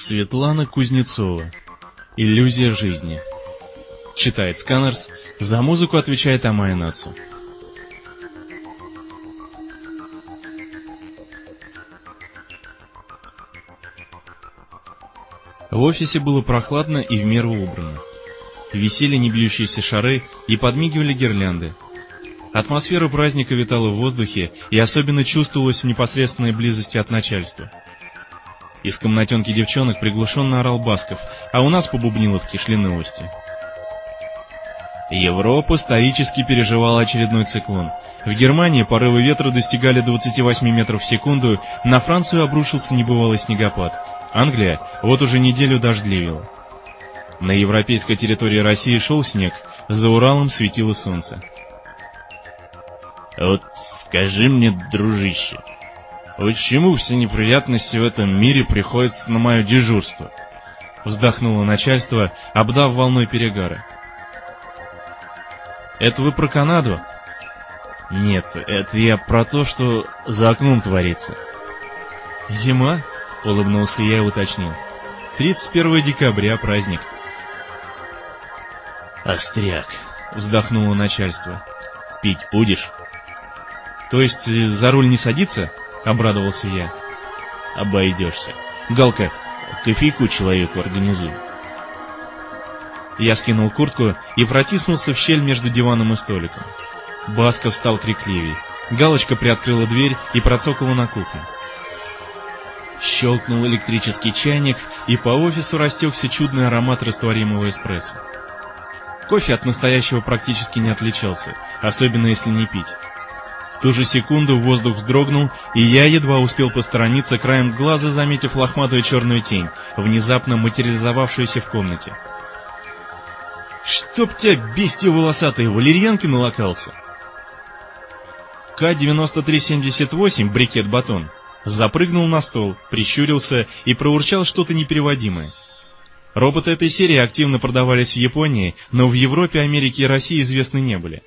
Светлана Кузнецова. Иллюзия жизни. Читает Сканерс. За музыку отвечает Амая Нацу. В офисе было прохладно и в меру убрано. Висели небьющиеся шары и подмигивали гирлянды. Атмосфера праздника витала в воздухе и особенно чувствовалась в непосредственной близости от начальства. Из комнатенки девчонок приглушенно орал Басков, а у нас по Бубниловке шли новости. Европа стоически переживала очередной циклон. В Германии порывы ветра достигали 28 метров в секунду, на Францию обрушился небывалый снегопад. Англия вот уже неделю дождливила. На европейской территории России шел снег, за Уралом светило солнце. «Вот скажи мне, дружище, Почему все неприятности в этом мире приходятся на мое дежурство? Вздохнуло начальство, обдав волной перегара. Это вы про Канаду? Нет, это я про то, что за окном творится. Зима? Улыбнулся я и уточнил. 31 декабря праздник. Остряк, вздохнуло начальство. Пить будешь? То есть за руль не садиться? — обрадовался я. «Обойдешься. Галка, кофейку человеку организуй». Я скинул куртку и протиснулся в щель между диваном и столиком. Басков стал крикливей. Галочка приоткрыла дверь и процокала на кухню. Щелкнул электрический чайник, и по офису растекся чудный аромат растворимого эспрессо. Кофе от настоящего практически не отличался, особенно если не пить ту же секунду воздух вздрогнул, и я едва успел посторониться краем глаза, заметив лохматую черную тень, внезапно материализовавшуюся в комнате. «Чтоб тебя, бестия волосатая, валерьянки налокался!» К-9378, брикет-батон, запрыгнул на стол, прищурился и проурчал что-то непереводимое. Роботы этой серии активно продавались в Японии, но в Европе, Америке и России известны не были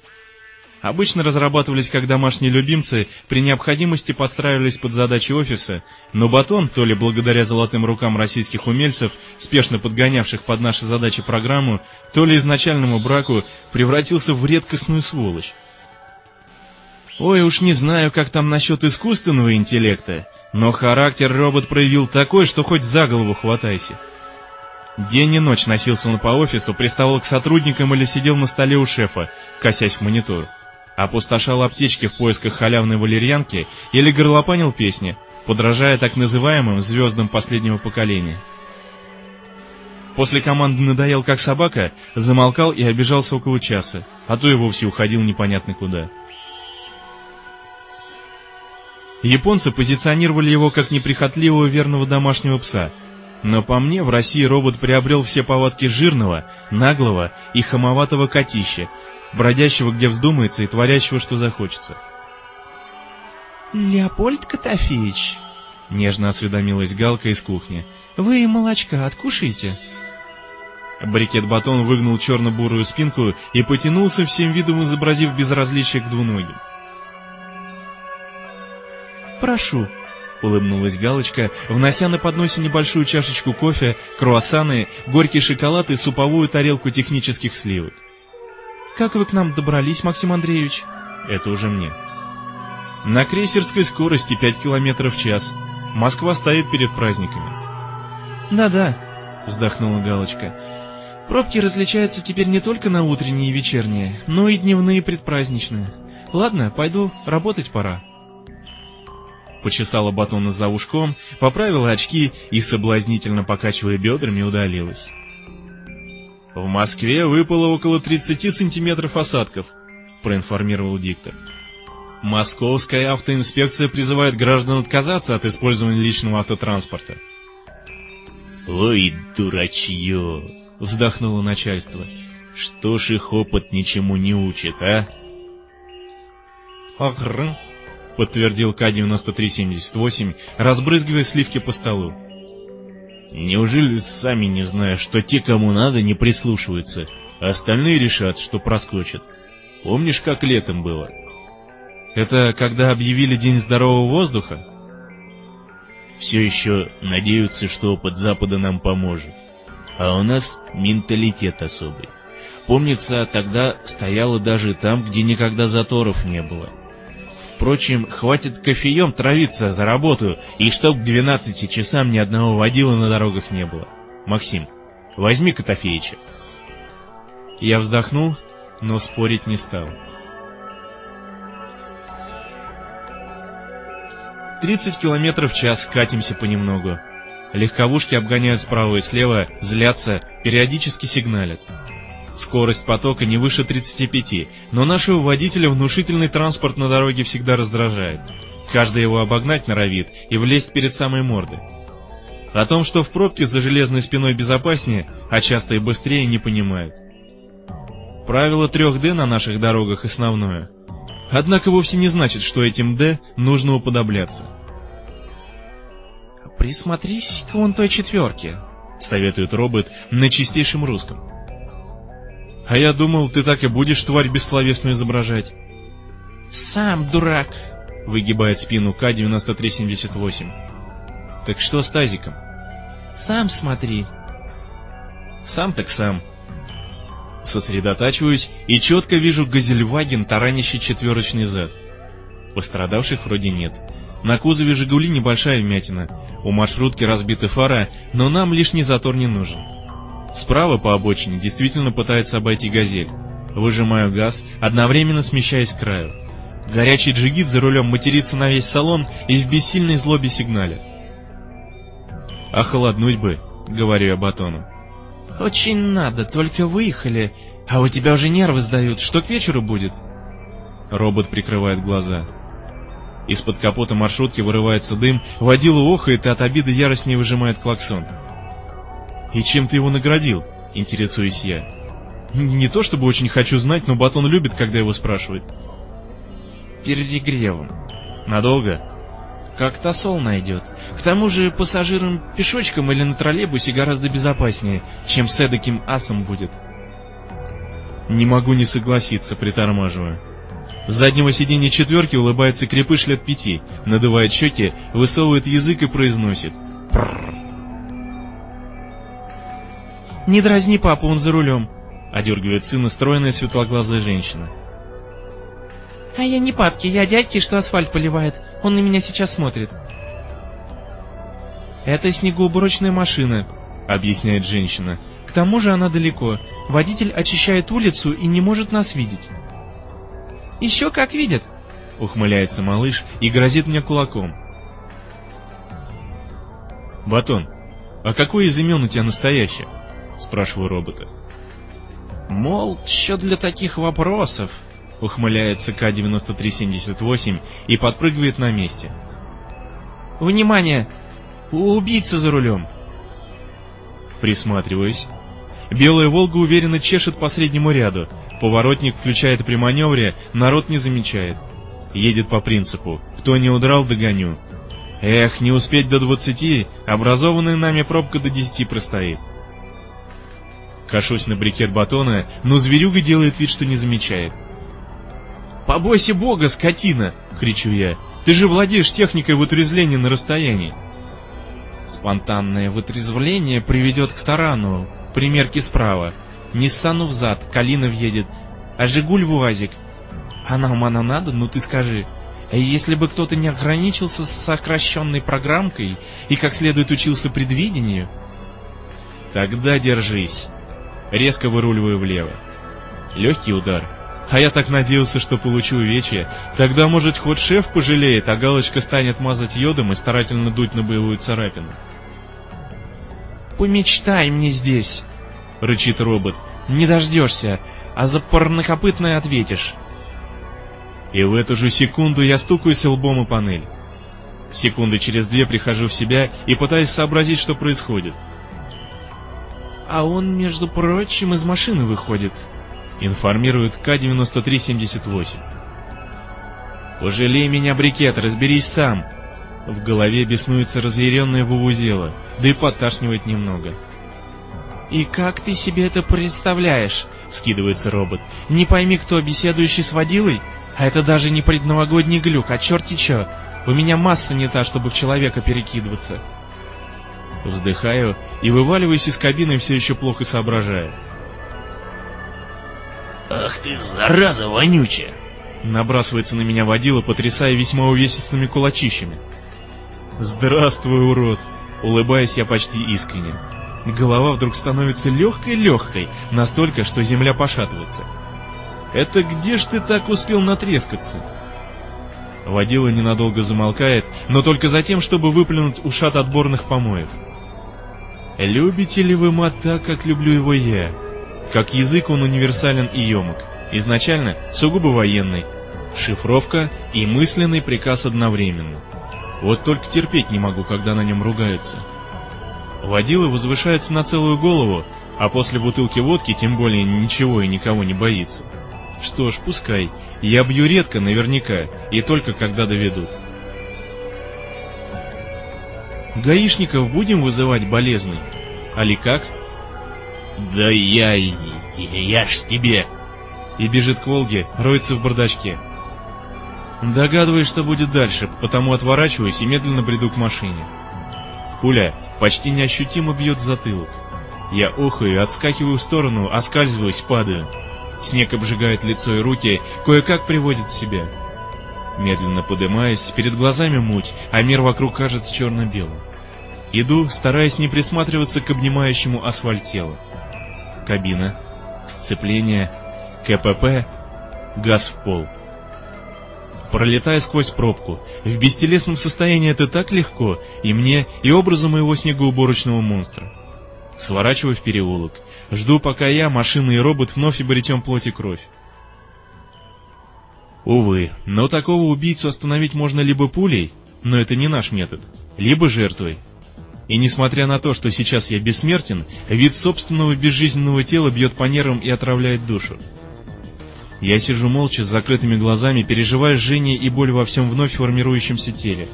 обычно разрабатывались как домашние любимцы, при необходимости подстраивались под задачи офиса, но батон, то ли благодаря золотым рукам российских умельцев, спешно подгонявших под наши задачи программу, то ли изначальному браку, превратился в редкостную сволочь. Ой, уж не знаю, как там насчет искусственного интеллекта, но характер робот проявил такой, что хоть за голову хватайся. День и ночь носился он по офису, приставал к сотрудникам или сидел на столе у шефа, косясь в монитор опустошал аптечки в поисках халявной валерьянки или горлопанил песни, подражая так называемым звездам последнего поколения. После команды надоел как собака, замолкал и обижался около часа, а то и вовсе уходил непонятно куда. Японцы позиционировали его как неприхотливого верного домашнего пса, но по мне в России робот приобрел все повадки жирного, наглого и хамоватого котища, бродящего где вздумается и творящего что захочется. «Леопольд Котофеич», — нежно осведомилась Галка из кухни, — «вы молочка откушаете?» Брикет-батон выгнул черно-бурую спинку и потянулся всем видом, изобразив безразличие к двуногим. «Прошу», — улыбнулась Галочка, внося на подносе небольшую чашечку кофе, круассаны, горький шоколад и суповую тарелку технических сливок. Как вы к нам добрались, Максим Андреевич? Это уже мне. На крейсерской скорости 5 километров в час. Москва стоит перед праздниками. Да-да, вздохнула Галочка. Пробки различаются теперь не только на утренние и вечерние, но и дневные предпраздничные. Ладно, пойду, работать пора. Почесала батона за ушком, поправила очки и, соблазнительно покачивая бедрами, удалилась. В Москве выпало около 30 сантиметров осадков, проинформировал диктор. Московская автоинспекция призывает граждан отказаться от использования личного автотранспорта. «Ой, дурачье!» — вздохнуло начальство. «Что ж их опыт ничему не учит, а?» «Агр», — подтвердил К-9378, разбрызгивая сливки по столу. Неужели сами не зная, что те, кому надо, не прислушиваются, а остальные решат, что проскочат? Помнишь, как летом было? Это когда объявили День здорового воздуха? все еще надеются, что опыт Запада нам поможет. А у нас менталитет особый. Помнится, тогда стояло даже там, где никогда заторов не было. Впрочем, хватит кофеем травиться за работу, и чтоб к 12 часам ни одного водила на дорогах не было. Максим, возьми Котофеича. Я вздохнул, но спорить не стал. 30 километров в час катимся понемногу. Легковушки обгоняют справа и слева, злятся, периодически сигналят. Скорость потока не выше 35, но нашего водителя внушительный транспорт на дороге всегда раздражает. Каждый его обогнать норовит и влезть перед самой мордой. О том, что в пробке за железной спиной безопаснее, а часто и быстрее, не понимает. Правило 3D на наших дорогах основное. Однако вовсе не значит, что этим «Д» нужно уподобляться. «Присмотрись к вон той четверке», — советует робот на чистейшем русском. «А я думал, ты так и будешь тварь бессловесную изображать». «Сам дурак», — выгибает спину К-9378. «Так что с тазиком?» «Сам смотри». «Сам так сам». Сосредотачиваюсь и четко вижу Газельваген, таранящий четверочный зад. Пострадавших вроде нет. На кузове «Жигули» небольшая вмятина. У маршрутки разбиты фара, но нам лишний затор не нужен. Справа по обочине действительно пытается обойти «Газель». Выжимаю газ, одновременно смещаясь к краю. Горячий джигит за рулем матерится на весь салон и в бессильной злобе сигналит. «Охолоднуть бы», — говорю я Батону. «Очень надо, только выехали, а у тебя уже нервы сдают, что к вечеру будет?» Робот прикрывает глаза. Из-под капота маршрутки вырывается дым, водила охает и от обиды яростнее выжимает клаксон. «И чем ты его наградил?» — интересуюсь я. Не то чтобы очень хочу знать, но Батон любит, когда его спрашивают. Перегревом. Надолго? Как тосол найдет. К тому же пассажирам пешочком или на троллейбусе гораздо безопаснее, чем с эдаким асом будет. Не могу не согласиться, притормаживая. С заднего сиденья четверки улыбается крепыш лет пяти, надувает щеки, высовывает язык и произносит. Прррр. «Не дразни папу, он за рулем», — одергивает сына стройная светлоглазая женщина. «А я не папки, я дядьки, что асфальт поливает. Он на меня сейчас смотрит». «Это снегоуборочная машина», — объясняет женщина. «К тому же она далеко. Водитель очищает улицу и не может нас видеть». «Еще как видит», — ухмыляется малыш и грозит мне кулаком. «Батон, а какой из имен у тебя настоящее?» — спрашиваю робота. «Мол, что для таких вопросов?» — ухмыляется К-9378 и подпрыгивает на месте. «Внимание! Убийца за рулем!» Присматриваюсь. Белая «Волга» уверенно чешет по среднему ряду. Поворотник включает при маневре, народ не замечает. Едет по принципу «кто не удрал, догоню». Эх, не успеть до двадцати, образованная нами пробка до десяти простоит. Кашусь на брикет батона, но зверюга делает вид, что не замечает. «Побойся бога, скотина!» — кричу я. «Ты же владеешь техникой вытрезвления на расстоянии!» Спонтанное вытрезвление приведет к тарану. Примерки справа. Ниссану взад, Калинов едет. А Жигуль в УАЗик. А нам она надо, ну ты скажи. А если бы кто-то не ограничился сокращенной программкой и как следует учился предвидению? Тогда держись. Резко выруливаю влево. Легкий удар. А я так надеялся, что получу увечье. Тогда, может, хоть шеф пожалеет, а галочка станет мазать йодом и старательно дуть на боевую царапину. «Помечтай мне здесь!» — рычит робот. «Не дождешься, а за парнокопытное ответишь». И в эту же секунду я стукаюсь лбом о панель. Секунды через две прихожу в себя и пытаюсь сообразить, что происходит. «А он, между прочим, из машины выходит», — информирует К-9378. «Пожалей меня, брикет, разберись сам!» В голове беснуется разъяренная вувузела, да и подташнивает немного. «И как ты себе это представляешь?» — скидывается робот. «Не пойми, кто беседующий с водилой? А это даже не предновогодний глюк, а черти чё. У меня масса не та, чтобы в человека перекидываться. Вздыхаю и вываливаюсь из кабины, все еще плохо соображая. «Ах ты, зараза вонючая!» Набрасывается на меня водила, потрясая весьма увесистыми кулачищами. «Здравствуй, урод!» Улыбаясь я почти искренне. Голова вдруг становится легкой-легкой, настолько, что земля пошатывается. «Это где ж ты так успел натрескаться?» Водила ненадолго замолкает, но только за тем, чтобы выплюнуть ушат отборных помоев. «Любите ли вы мат так, как люблю его я?» Как язык он универсален и емок. Изначально сугубо военный. Шифровка и мысленный приказ одновременно. Вот только терпеть не могу, когда на нем ругаются. Водила возвышается на целую голову, а после бутылки водки тем более ничего и никого не боится. Что ж, пускай. Я бью редко, наверняка, и только когда доведут. Гаишников будем вызывать болезный? Али как? Да я... я ж тебе... И бежит к Волге, роется в бардачке. Догадываюсь, что будет дальше, потому отворачиваюсь и медленно бреду к машине. Пуля почти неощутимо бьет в затылок. Я охаю, отскакиваю в сторону, оскальзываюсь, падаю. Снег обжигает лицо и руки, кое-как приводит в себя. Медленно подымаясь, перед глазами муть, а мир вокруг кажется черно-белым. Иду, стараясь не присматриваться к обнимающему асфальт. Кабина, сцепление, КПП, газ в пол. Пролетая сквозь пробку, в бестелесном состоянии это так легко, и мне, и образу моего снегоуборочного монстра. Сворачиваю в переулок, жду, пока я, машина и робот вновь обретем плоть и кровь. Увы, но такого убийцу остановить можно либо пулей, но это не наш метод, либо жертвой. И несмотря на то, что сейчас я бессмертен, вид собственного безжизненного тела бьет по нервам и отравляет душу. Я сижу молча с закрытыми глазами, переживая жжение и боль во всем вновь формирующемся теле.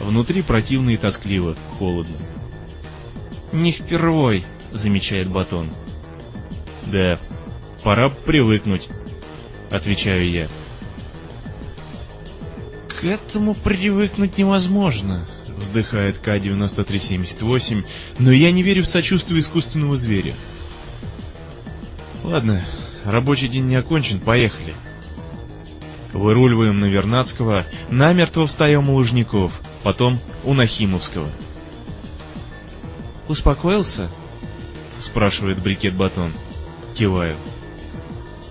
Внутри противно и тоскливо, холодно. «Не впервой», — замечает Батон. «Да, пора привыкнуть», — отвечаю я. «К этому привыкнуть невозможно», — вздыхает К-9378, но я не верю в сочувствие искусственного зверя. «Ладно, рабочий день не окончен, поехали». Выруливаем на Вернадского, намертво встаем у Лужников, потом у Нахимовского. «Успокоился?» — спрашивает брикет Батон. Киваю.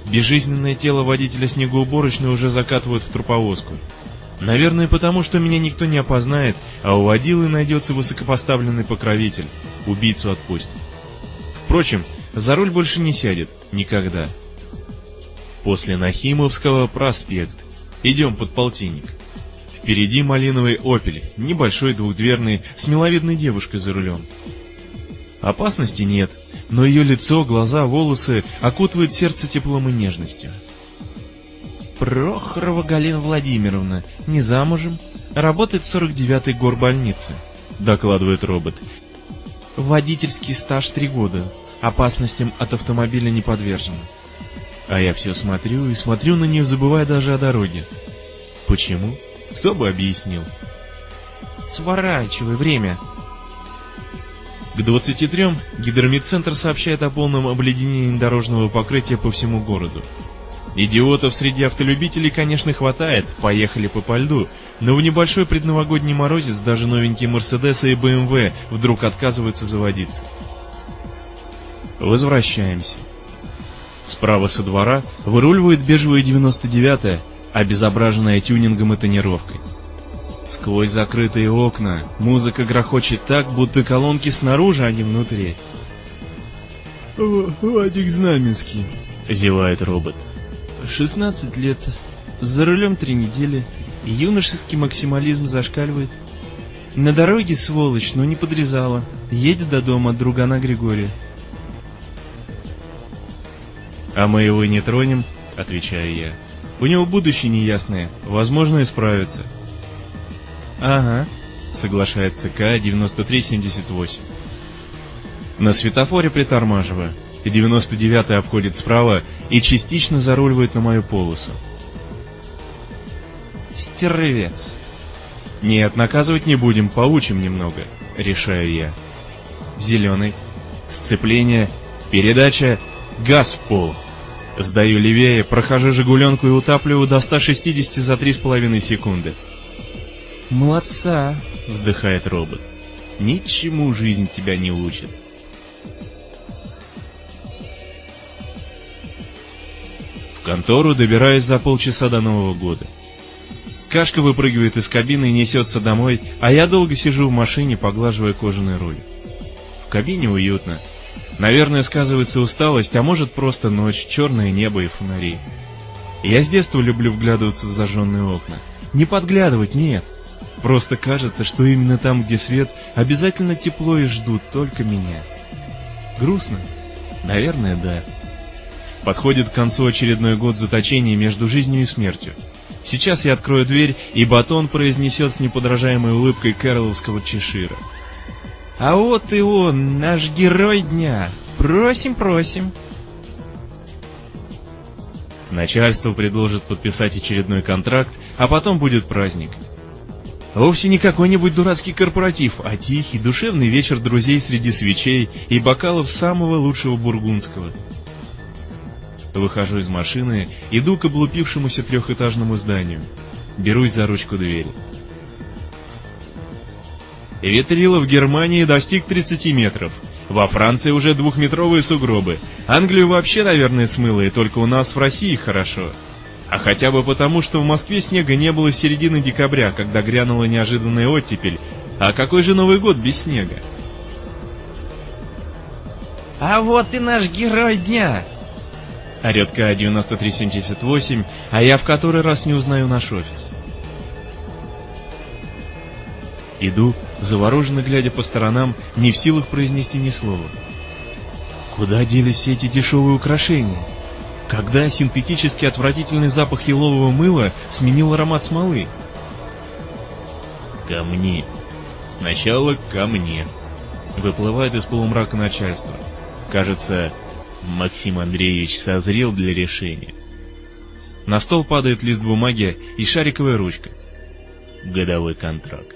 Безжизненное тело водителя снегоуборочной уже закатывают в труповозку. Наверное, потому что меня никто не опознает, а у водилы найдется высокопоставленный покровитель. Убийцу отпустит. Впрочем, за руль больше не сядет. Никогда. После Нахимовского проспект. Идем под полтинник. Впереди малиновый «Опель», небольшой двухдверный, с миловидной девушкой за рулем. Опасности нет, но ее лицо, глаза, волосы окутывают сердце теплом и нежностью. Прохорова Галина Владимировна, не замужем, работает в 49-й горбольнице, докладывает робот. Водительский стаж три года, опасностям от автомобиля не подвержена. А я все смотрю и смотрю на нее, забывая даже о дороге. Почему? Кто бы объяснил? Сворачивай время. К 23 гидромедцентр сообщает о полном обледенении дорожного покрытия по всему городу. Идиотов среди автолюбителей, конечно, хватает, поехали по по льду, но в небольшой предновогодний морозец даже новенькие Мерседесы и БМВ вдруг отказываются заводиться. Возвращаемся. Справа со двора выруливает бежевая 99-я, обезображенная тюнингом и тонировкой. Сквозь закрытые окна музыка грохочет так, будто колонки снаружи, а не внутри. «Вадик Знаменский», — зевает робот. «16 лет, за рулем три недели, юношеский максимализм зашкаливает. На дороге сволочь, но не подрезала, едет до дома от другана Григория». «А мы его не тронем?» — отвечаю я. «У него будущее неясное, возможно, исправится». «Ага», — соглашается К-9378. На светофоре притормаживаю. 99-й обходит справа и частично заруливает на мою полосу. «Стервец!» Нет, наказывать не будем, поучим немного, решаю я. Зеленый. Сцепление. Передача. Газ в пол. Сдаю левее, прохожу «Жигуленку» и утапливаю до 160 за 3,5 секунды. «Молодца!» — вздыхает робот. «Ничему жизнь тебя не учит». Контору добираюсь за полчаса до Нового года. Кашка выпрыгивает из кабины и несется домой, а я долго сижу в машине, поглаживая кожаный руль. В кабине уютно. Наверное, сказывается усталость, а может просто ночь, черное небо и фонари. Я с детства люблю вглядываться в зажженные окна. Не подглядывать, нет. Просто кажется, что именно там, где свет, обязательно тепло и ждут только меня. Грустно? Наверное, да. Подходит к концу очередной год заточения между жизнью и смертью. Сейчас я открою дверь, и Батон произнесет с неподражаемой улыбкой Кэроловского Чешира. А вот и он, наш герой дня. Просим, просим. Начальство предложит подписать очередной контракт, а потом будет праздник. Вовсе не какой-нибудь дурацкий корпоратив, а тихий, душевный вечер друзей среди свечей и бокалов самого лучшего бургундского. Выхожу из машины, иду к облупившемуся трехэтажному зданию. Берусь за ручку двери. Ветрило в Германии достиг 30 метров. Во Франции уже двухметровые сугробы. Англию вообще, наверное, смыло, и только у нас в России хорошо. А хотя бы потому, что в Москве снега не было с середины декабря, когда грянула неожиданная оттепель. А какой же Новый год без снега? А вот и наш герой дня! Орет К-9378, а я в который раз не узнаю наш офис. Иду, завороженно глядя по сторонам, не в силах произнести ни слова. Куда делись все эти дешевые украшения? Когда синтетически отвратительный запах елового мыла сменил аромат смолы? Ко мне. Сначала ко мне. Выплывает из полумрака начальство. Кажется, Максим Андреевич созрел для решения. На стол падает лист бумаги и шариковая ручка. Годовой контракт.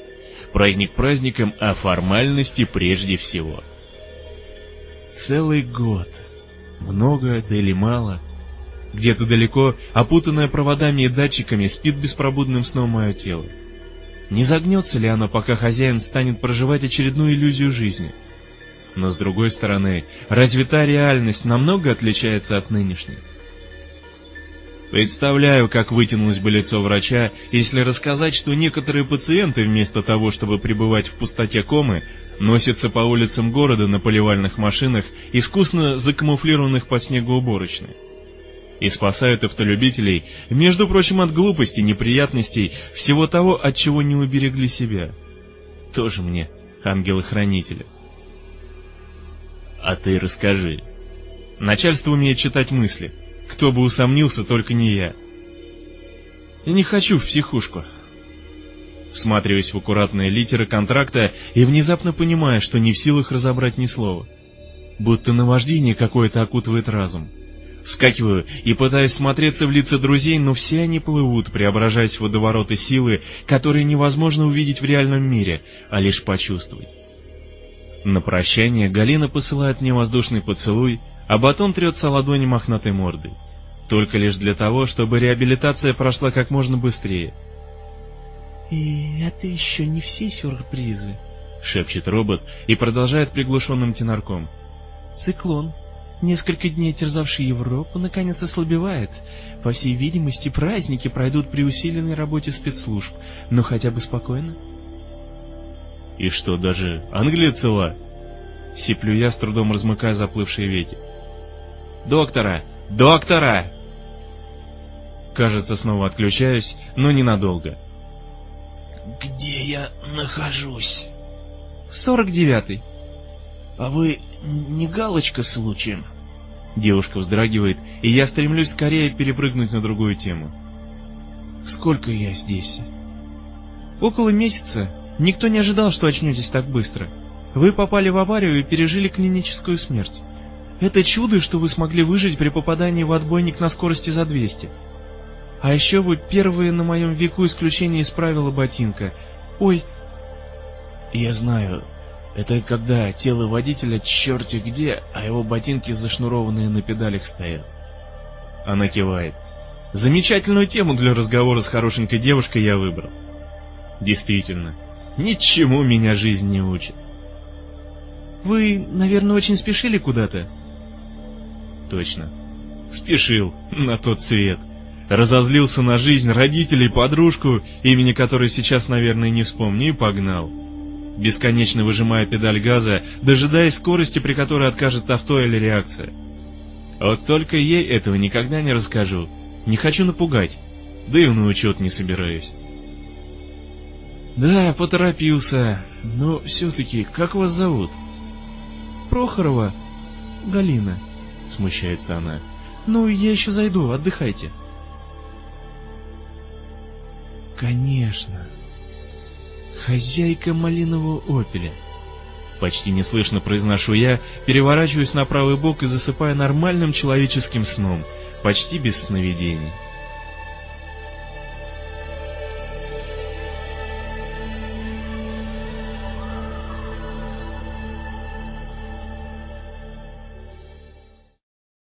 Праздник праздником, а формальности прежде всего. Целый год. Много это или мало? Где-то далеко, опутанное проводами и датчиками, спит беспробудным сном мое тело. Не загнется ли оно, пока хозяин станет проживать очередную иллюзию жизни? Но с другой стороны, разве та реальность намного отличается от нынешней? Представляю, как вытянулось бы лицо врача, если рассказать, что некоторые пациенты вместо того, чтобы пребывать в пустоте комы, носятся по улицам города на поливальных машинах, искусно закамуфлированных под снегоуборочной. И спасают автолюбителей, между прочим, от глупости, неприятностей, всего того, от чего не уберегли себя. Тоже мне ангелы-хранители. А ты расскажи. Начальство умеет читать мысли. Кто бы усомнился, только не я. Я не хочу в психушку. Всматриваясь в аккуратные литеры контракта и внезапно понимая, что не в силах разобрать ни слова. Будто наваждение какое-то окутывает разум. Вскакиваю и пытаюсь смотреться в лица друзей, но все они плывут, преображаясь в водовороты силы, которые невозможно увидеть в реальном мире, а лишь почувствовать. На прощание Галина посылает мне воздушный поцелуй, а батон трется ладони мохнатой мордой. Только лишь для того, чтобы реабилитация прошла как можно быстрее. «И это еще не все сюрпризы», — шепчет робот и продолжает приглушенным тенарком. «Циклон, несколько дней терзавший Европу, наконец ослабевает. По всей видимости, праздники пройдут при усиленной работе спецслужб, но хотя бы спокойно». «И что, даже Англия цела?» Сиплю я, с трудом размыкая заплывшие веки. Доктора! Доктора!» Кажется, снова отключаюсь, но ненадолго. «Где я нахожусь?» «Сорок девятый». «А вы не галочка случаем?» Девушка вздрагивает, и я стремлюсь скорее перепрыгнуть на другую тему. «Сколько я здесь?» «Около месяца. Никто не ожидал, что очнетесь так быстро. Вы попали в аварию и пережили клиническую смерть. Это чудо, что вы смогли выжить при попадании в отбойник на скорости за 200. А еще вы первые на моем веку исключение из правила ботинка. Ой, я знаю, это когда тело водителя черти где, а его ботинки зашнурованные на педалях стоят. Она кивает. Замечательную тему для разговора с хорошенькой девушкой я выбрал. Действительно, ничему меня жизнь не учит. Вы, наверное, очень спешили куда-то? Точно. Спешил на тот свет. Разозлился на жизнь родителей, подружку, имени которой сейчас, наверное, не вспомню, и погнал. Бесконечно выжимая педаль газа, дожидаясь скорости, при которой откажет авто или реакция. Вот только ей этого никогда не расскажу. Не хочу напугать, да и на учет не собираюсь. Да, поторопился. Но все-таки, как вас зовут? Прохорова. Галина. Смущается она. Ну, я еще зайду, отдыхайте. Конечно. Хозяйка малинового опеля. Почти неслышно произношу я, переворачиваюсь на правый бок и засыпая нормальным человеческим сном, почти без сновидений.